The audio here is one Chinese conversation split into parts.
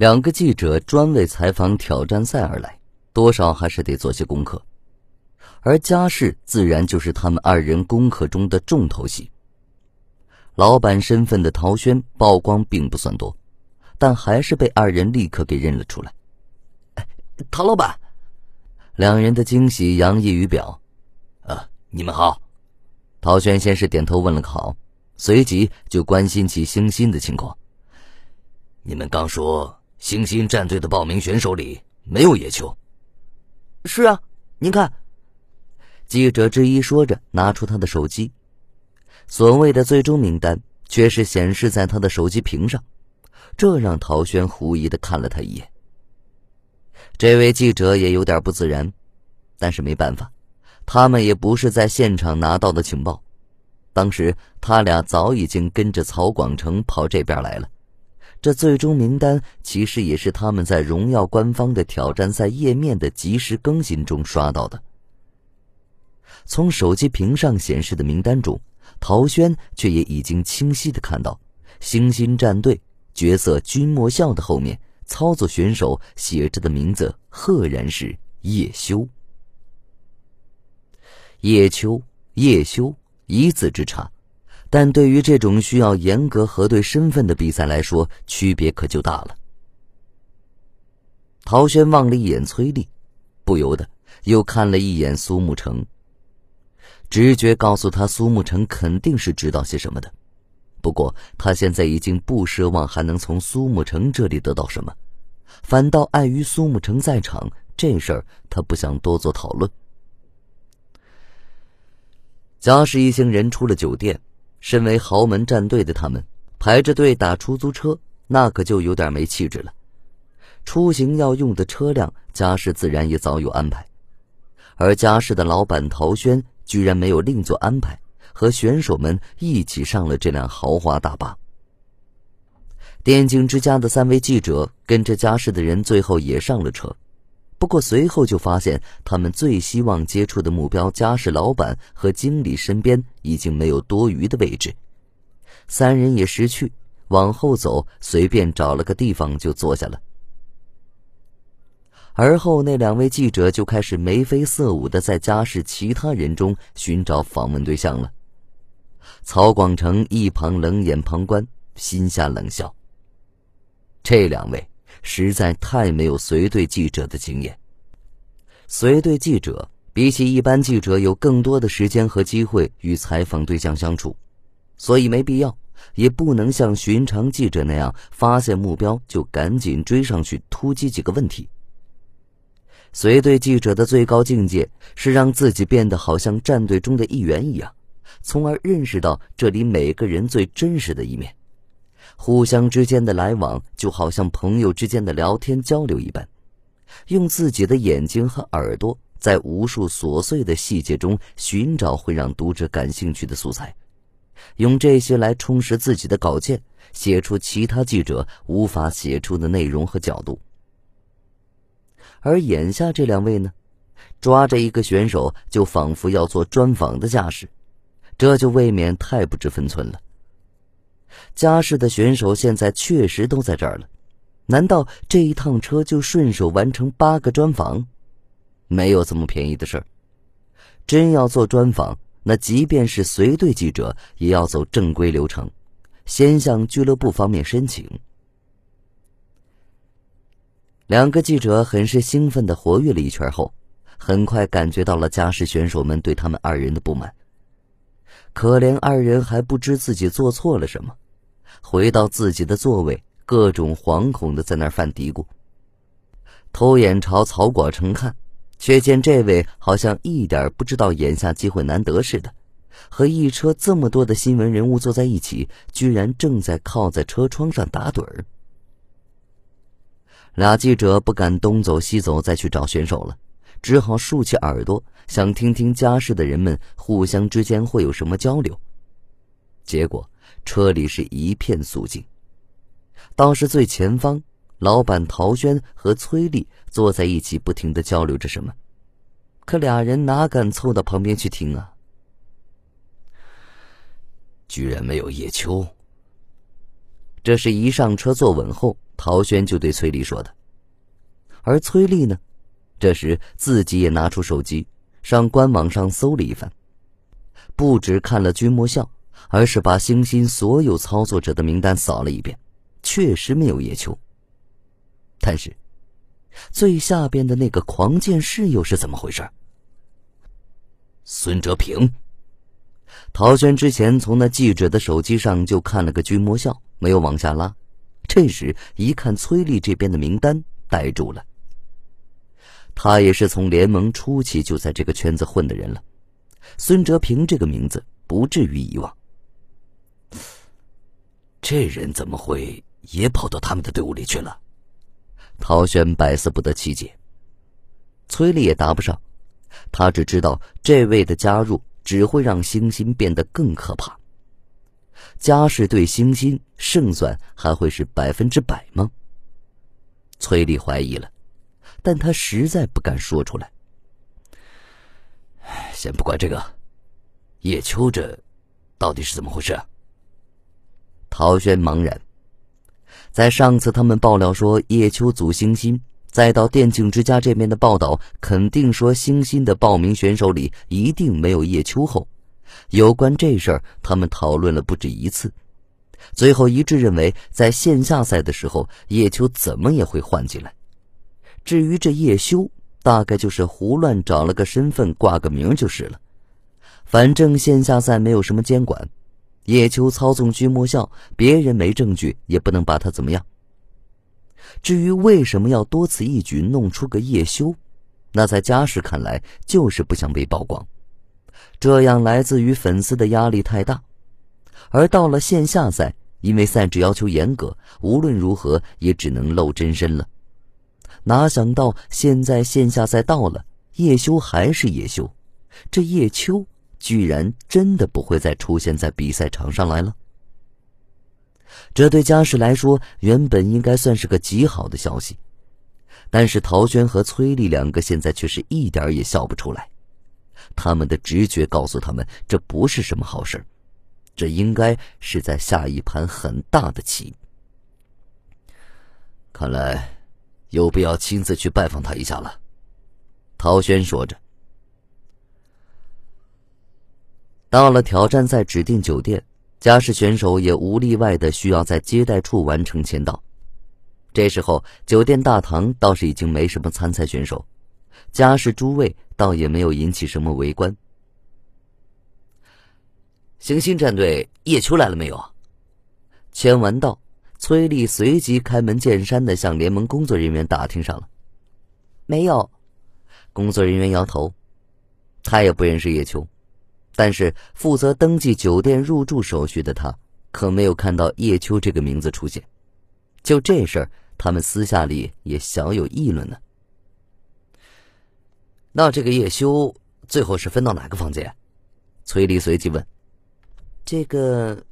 两个记者专为采访挑战赛而来，多少还是得做些功课。而家世自然就是他们二人功课中的重头戏。老板身份的陶轩曝光并不算多，但还是被二人立刻给认了出来。陶老板，两人的惊喜洋溢于表。啊，你们好。陶轩先是点头问了个好，随即就关心起星星的情况。你们刚说星星战队的报名选手里没有野球。是啊，您看。记者之一说着，拿出他的手机，所谓的最终名单却是显示在他的手机屏上，这让陶轩狐疑的看了他一眼。这位记者也有点不自然，但是没办法，他们也不是在现场拿到的情报，当时他俩早已经跟着曹广成跑这边来了。这最终名单其实也是他们在荣耀官方的挑战赛页面的及时更新中刷到的。从手机屏上显示的名单中，陶轩却也已经清晰的看到，星星战队角色君莫笑的后面，操作选手写着的名字赫然是叶修。叶秋、叶修一字之差，但对于这种需要严格核对身份的比赛来说，区别可就大了。陶轩望了一眼崔丽，不由得又看了一眼苏沐橙。直觉告诉他，苏沐橙肯定是知道些什么的。不过他现在已经不奢望还能从苏沐橙这里得到什么，反倒碍于苏沐橙在场，这事儿他不想多做讨论。嘉世一行人出了酒店，身为豪门战队的他们排着队打出租车，那可就有点没气质了。出行要用的车辆，家世自然也早有安排，而家世的老板陶轩。居然没有另做安排，和选手们一起上了这辆豪华大巴。电竞之家的三位记者跟着家世的人最后也上了车，不过随后就发现他们最希望接触的目标家事老板和经理身边已经没有多余的位置，三人也识趣，往后走，随便找了个地方就坐下了。而后，那两位记者就开始眉飞色舞的在家事其他人中寻找访问对象了。曹广成一旁冷眼旁观，心下冷笑。这两位实在太没有随队记者的经验。随队记者比起一般记者有更多的时间和机会与采访对象相处，所以没必要，也不能像寻常记者那样发现目标就赶紧追上去突击几个问题。随队记者的最高境界是让自己变得好像战队中的一员一样，从而认识到这里每个人最真实的一面。互相之间的来往就好像朋友之间的聊天交流一般，用自己的眼睛和耳朵在无数琐碎的细节中寻找会让读者感兴趣的素材，用这些来充实自己的稿件，写出其他记者无法写出的内容和角度。而眼下这两位呢，抓着一个选手就仿佛要做专访的架势，这就未免太不知分寸了。嘉世的选手现在确实都在这儿了，难道这一趟车就顺手完成八个专访？没有这么便宜的事儿。真要做专访，那即便是随队记者也要走正规流程，先向俱乐部方面申请。两个记者很是兴奋的活跃了一圈后，很快感觉到了嘉世选手们对他们二人的不满。可怜二人还不知自己做错了什么，回到自己的座位，各种惶恐的在那儿犯嘀咕。偷眼朝曹广成看，却见这位好像一点不知道眼下机会难得似的，和一车这么多的新闻人物坐在一起，居然正在靠在车窗上打盹儿。俩记者不敢东走西走再去找选手了，只好竖起耳朵，想听听家世的人们互相之间会有什么交流。结果车里是一片肃静，倒是最前方，老板陶轩和崔丽坐在一起，不停的交流着什么，可俩人哪敢凑到旁边去听啊？居然没有叶秋。这是一上车坐稳后。陶轩就对崔丽说的。而崔丽呢，这时自己也拿出手机，上官网上搜了一番，不止看了君莫笑，而是把星星所有操作者的名单扫了一遍，确实没有叶秋。但是，最下边的那个狂剑士又是怎么回事？孙哲平。陶轩之前从那记者的手机上就看了个君莫笑，没有往下拉。这时一看崔丽这边的名单，呆住了。他也是从联盟初期就在这个圈子混的人了，孙哲平这个名字不至于遗忘。这人怎么会也跑到他们的队伍里去了？陶轩百思不得其解。崔丽也答不上，他只知道这位的加入。只会让星星变得更可怕。家世对星星胜算还会是百分之百吗？崔丽怀疑了，但他实在不敢说出来。先不管这个，叶秋这到底是怎么回事？陶轩茫然。在上次他们爆料说叶秋组星星。再到电竞之家这边的报道，肯定说星星的报名选手里一定没有叶秋后。有关这事儿，他们讨论了不止一次，最后一致认为，在线下赛的时候，叶秋怎么也会换进来。至于这叶修，大概就是胡乱找了个身份挂个名就是了。反正线下赛没有什么监管，叶秋操纵君莫笑，别人没证据也不能把他怎么样。至于为什么要多此一举弄出个叶修，那在家世看来就是不想被曝光，这样来自于粉丝的压力太大。而到了线下赛，因为赛制要求严格，无论如何也只能露真身了。哪想到现在线下赛到了，叶修还是叶修，这叶秋居然真的不会再出现在比赛场上来了。这对家世来说，原本应该算是个极好的消息，但是陶轩和崔丽两个现在却是一点也笑不出来。他们的直觉告诉他们，这不是什么好事这应该是在下一盘很大的棋。看来，有必要亲自去拜访他一下了。陶轩说着，到了挑战赛指定酒店。家世选手也无例外的需要在接待处完成签到。这时候，酒店大堂倒是已经没什么参赛选手，家世诸位倒也没有引起什么围观。星星战队叶秋来了没有？签完到，崔丽随即开门见山的向联盟工作人员打听上了。没有，工作人员摇头，他也不认识叶秋。但是负责登记酒店入住手续的他，可没有看到叶秋这个名字出现。就这事儿，他们私下里也小有议论呢。那这个叶修最后是分到哪个房间？崔丽随即问。这个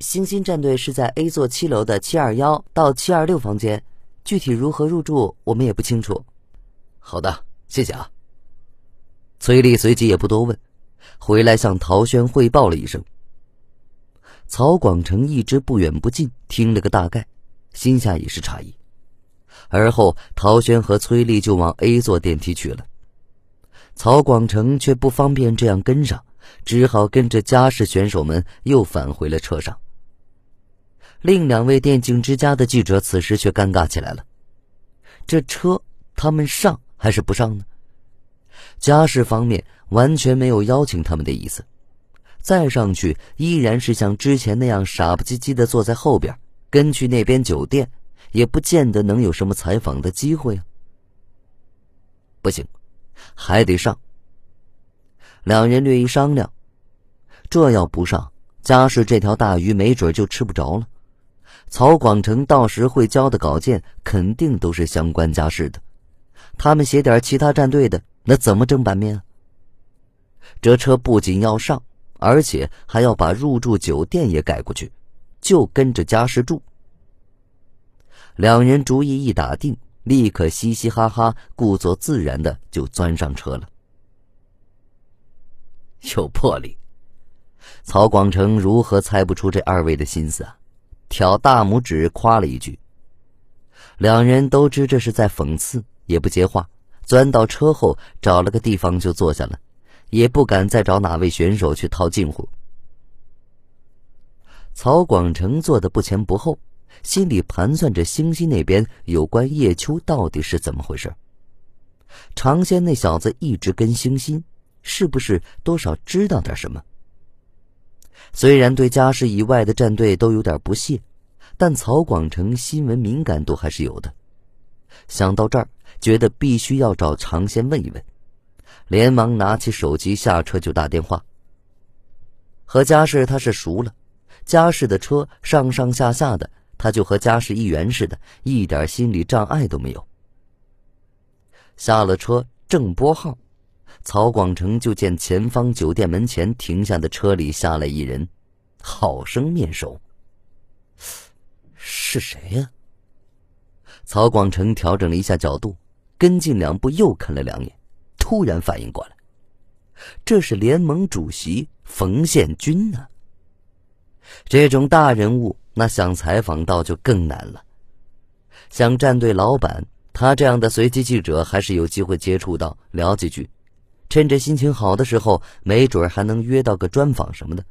星星战队是在 A 座七楼的七二幺到七二六房间，具体如何入住我们也不清楚。好的，谢谢啊。崔丽随即也不多问。回来向陶轩汇报了一声。曹广成一直不远不近，听了个大概，心下也是诧异。而后，陶轩和崔丽就往 A 座电梯去了。曹广成却不方便这样跟上，只好跟着家世选手们又返回了车上。另两位电竞之家的记者此时却尴尬起来了：这车他们上还是不上呢？家世方面。完全没有邀请他们的意思，再上去依然是像之前那样傻不唧唧的坐在后边，跟去那边酒店，也不见得能有什么采访的机会啊。不行，还得上。两人略一商量，这要不上，家世这条大鱼没准就吃不着了。曹广成到时会交的稿件肯定都是相关家世的，他们写点其他战队的，那怎么挣版面啊？这车不仅要上，而且还要把入住酒店也改过去，就跟着家世住。两人主意一打定，立刻嘻嘻哈哈、故作自然的就钻上车了。有魄力，曹广成如何猜不出这二位的心思啊？挑大拇指夸了一句。两人都知这是在讽刺，也不接话，钻到车后找了个地方就坐下了，也不敢再找哪位选手去套近乎。曹广成坐的不前不后，心里盘算着星星那边有关叶秋到底是怎么回事。长仙那小子一直跟星星，是不是多少知道点什么？虽然对家世以外的战队都有点不屑。但曹广成新闻敏感度还是有的，想到这儿，觉得必须要找常先问一问，连忙拿起手机下车就打电话。和家世他是熟了，家世的车上上下下的，他就和家世一员似的，一点心理障碍都没有。下了车正拨号，曹广成就见前方酒店门前停下的车里下来一人，好生面熟。是谁呀？曹广成调整了一下角度，跟进两步，又看了两眼，突然反应过来，这是联盟主席冯宪军呢。这种大人物，那想采访到就更难了。像战队老板他这样的随机记者，还是有机会接触到，聊几句，趁着心情好的时候，没准还能约到个专访什么的。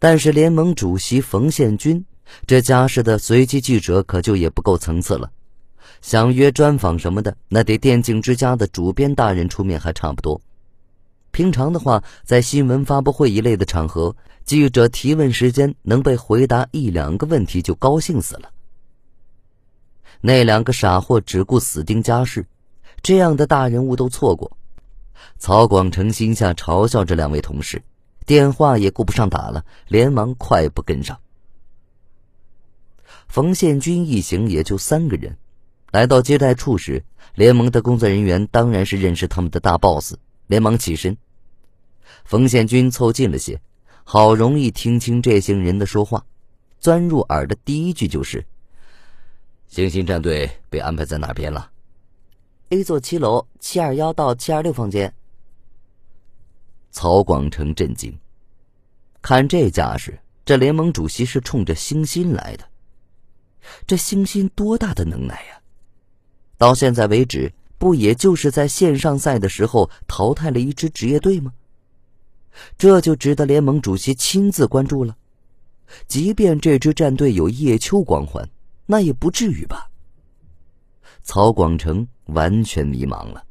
但是联盟主席冯宪军。这家世的随机记者可就也不够层次了，想约专访什么的，那得电竞之家的主编大人出面还差不多。平常的话，在新闻发布会一类的场合，记者提问时间能被回答一两个问题就高兴死了。那两个傻货只顾死盯家事，这样的大人物都错过。曹广成心下嘲笑这两位同事，电话也顾不上打了，连忙快步跟上。冯宪军一行也就三个人，来到接待处时，联盟的工作人员当然是认识他们的大 boss，连忙起身。冯宪军凑近了些，好容易听清这行人的说话，钻入耳的第一句就是：“星星战队被安排在哪边了？”“A 座七楼七二幺到七二六房间。”曹广成震惊，看这架势，这联盟主席是冲着星星来的。这星星多大的能耐呀！到现在为止，不也就是在线上赛的时候淘汰了一支职业队吗？这就值得联盟主席亲自关注了。即便这支战队有叶秋光环，那也不至于吧？曹广成完全迷茫了。